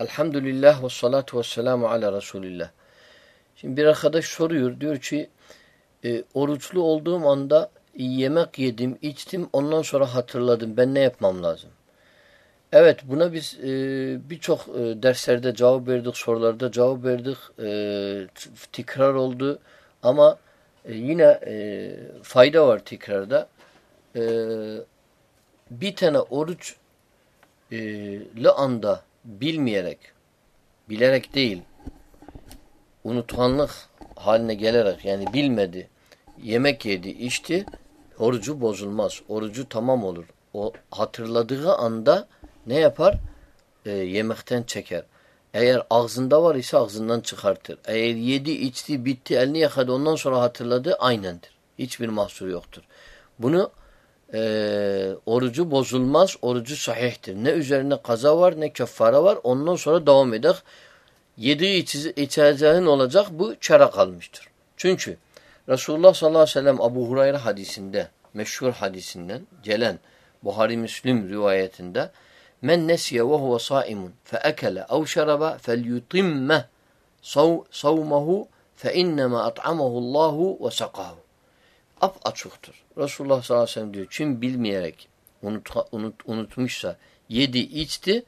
Elhamdülillah ve salatu ve selamu ala Resulillah. Şimdi bir arkadaş soruyor. Diyor ki e, oruçlu olduğum anda yemek yedim, içtim. Ondan sonra hatırladım. Ben ne yapmam lazım? Evet buna biz e, birçok e, derslerde cevap verdik, sorularda cevap verdik. E, tekrar oldu. Ama e, yine e, fayda var tekrarda. E, bir tane oruç e, anda bilmeyerek, bilerek değil, unutkanlık haline gelerek yani bilmedi, yemek yedi, içti, orucu bozulmaz. Orucu tamam olur. O hatırladığı anda ne yapar? E, yemekten çeker. Eğer ağzında var ise ağzından çıkartır. Eğer yedi, içti, bitti, elini yakadı ondan sonra hatırladı aynendir. Hiçbir mahsur yoktur. Bunu e, orucu bozulmaz, orucu sahihtir. Ne üzerine kaza var ne keffara var. Ondan sonra devam eder. Yediği içeceğin olacak bu çara kalmıştır. Çünkü Resulullah sallallahu aleyhi ve sellem Abu Hurayra hadisinde, meşhur hadisinden gelen Buhari Müslim rivayetinde Men nesiye ve huve saimun fe ekele ev şeraba fel yutimme savmahu fe innema at'amahu Allahu ve sakahu. Ap açıktır. Resulullah sallallahu aleyhi ve sellem diyor kim bilmeyerek unut, unut, unutmuşsa yedi içti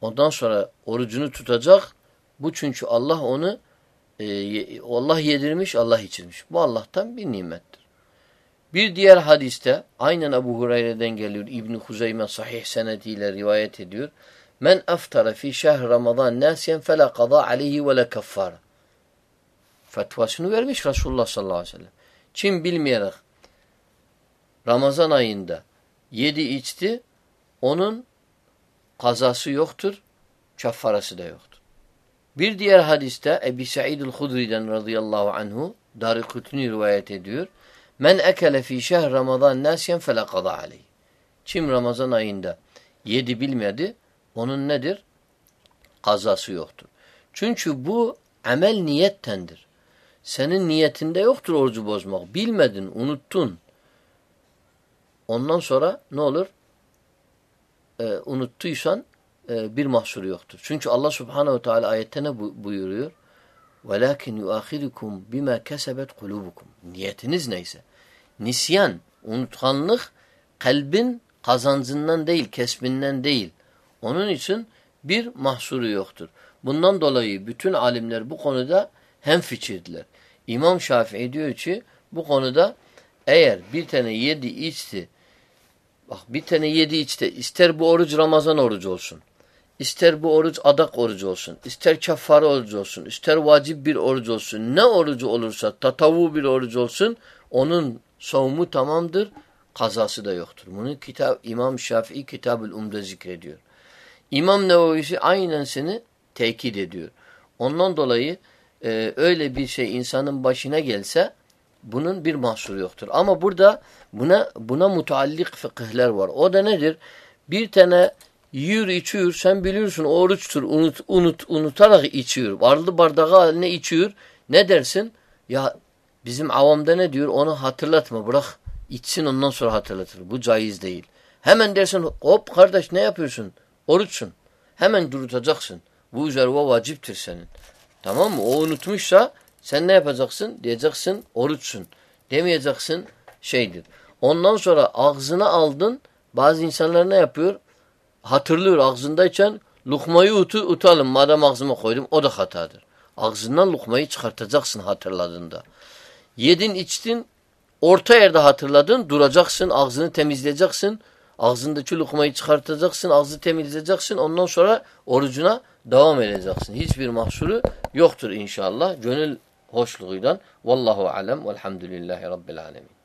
ondan sonra orucunu tutacak. Bu çünkü Allah onu e, Allah yedirmiş Allah içirmiş. Bu Allah'tan bir nimettir. Bir diğer hadiste aynen Ebu Hureyre'den geliyor. İbn Huzeyme sahih senediyle rivayet ediyor. Men aftara fi şehr Ramazan nasiyen fela kaza aleyhi ve le kaffara. Fetvasını vermiş Resulullah sallallahu aleyhi ve sellem. Kim bilmeyerek Ramazan ayında yedi içti, onun kazası yoktur, kaffarası da yoktur. Bir diğer hadiste Ebi Sa'id-ül Hudri'den radıyallahu anhu Darikutni rivayet ediyor. Men ekele fi şehr Ramazan nasiyen fela kada aleyh. Kim Ramazan ayında yedi bilmedi, onun nedir? Kazası yoktur. Çünkü bu amel niyettendir. Senin niyetinde yoktur orucu bozmak. Bilmedin, unuttun. Ondan sonra ne olur? Ee, unuttuysan e, bir mahsuru yoktur. Çünkü Allah subhanehu teala ayette ne buyuruyor? وَلَكِنْ يُؤَخِرُكُمْ بِمَا كَسَبَتْ قُلُوبُكُمْ Niyetiniz neyse. Nisyan, unutkanlık kalbin kazancından değil, kesbinden değil. Onun için bir mahsuru yoktur. Bundan dolayı bütün alimler bu konuda hem fikirdiler. İmam Şafii diyor ki bu konuda eğer bir tane yedi içti bak bir tane yedi içti ister bu oruç Ramazan orucu olsun ister bu oruç adak orucu olsun ister keffare orucu olsun ister vacip bir oruç olsun ne orucu olursa tatavu bir orucu olsun onun savunmu tamamdır kazası da yoktur. Bunu kitap İmam Şafii Kitab-ül Um'da zikrediyor. İmam Nevevi'si aynen seni tekit ediyor. Ondan dolayı e, öyle bir şey insanın başına gelse bunun bir mahsuru yoktur. Ama burada buna buna mutallik fıkıhler var. O da nedir? Bir tane yiyor içiyor sen biliyorsun oruçtur unut, unut, unutarak içiyor. Varlı bardağı haline içiyor. Ne dersin? Ya bizim avamda ne diyor? Onu hatırlatma bırak içsin ondan sonra hatırlatır. Bu caiz değil. Hemen dersin hop kardeş ne yapıyorsun? Oruçsun. Hemen durutacaksın. Bu üzerine vaciptir senin. Tamam mı? O unutmuşsa sen ne yapacaksın? Diyeceksin oruçsun. Demeyeceksin şeydir. Ondan sonra ağzına aldın. Bazı insanlar ne yapıyor? Hatırlıyor ağzındayken lukmayı utu, utalım. Madem ağzıma koydum o da hatadır. Ağzından lukmayı çıkartacaksın hatırladığında. Yedin içtin orta yerde hatırladın duracaksın ağzını temizleyeceksin. Ağzındaki lokmayı çıkartacaksın, ağzı temizleyeceksin. Ondan sonra orucuna devam edeceksin. Hiçbir mahsuru yoktur inşallah. Gönül hoşluğuyla. Vallahu alem velhamdülillahi rabbil alemin.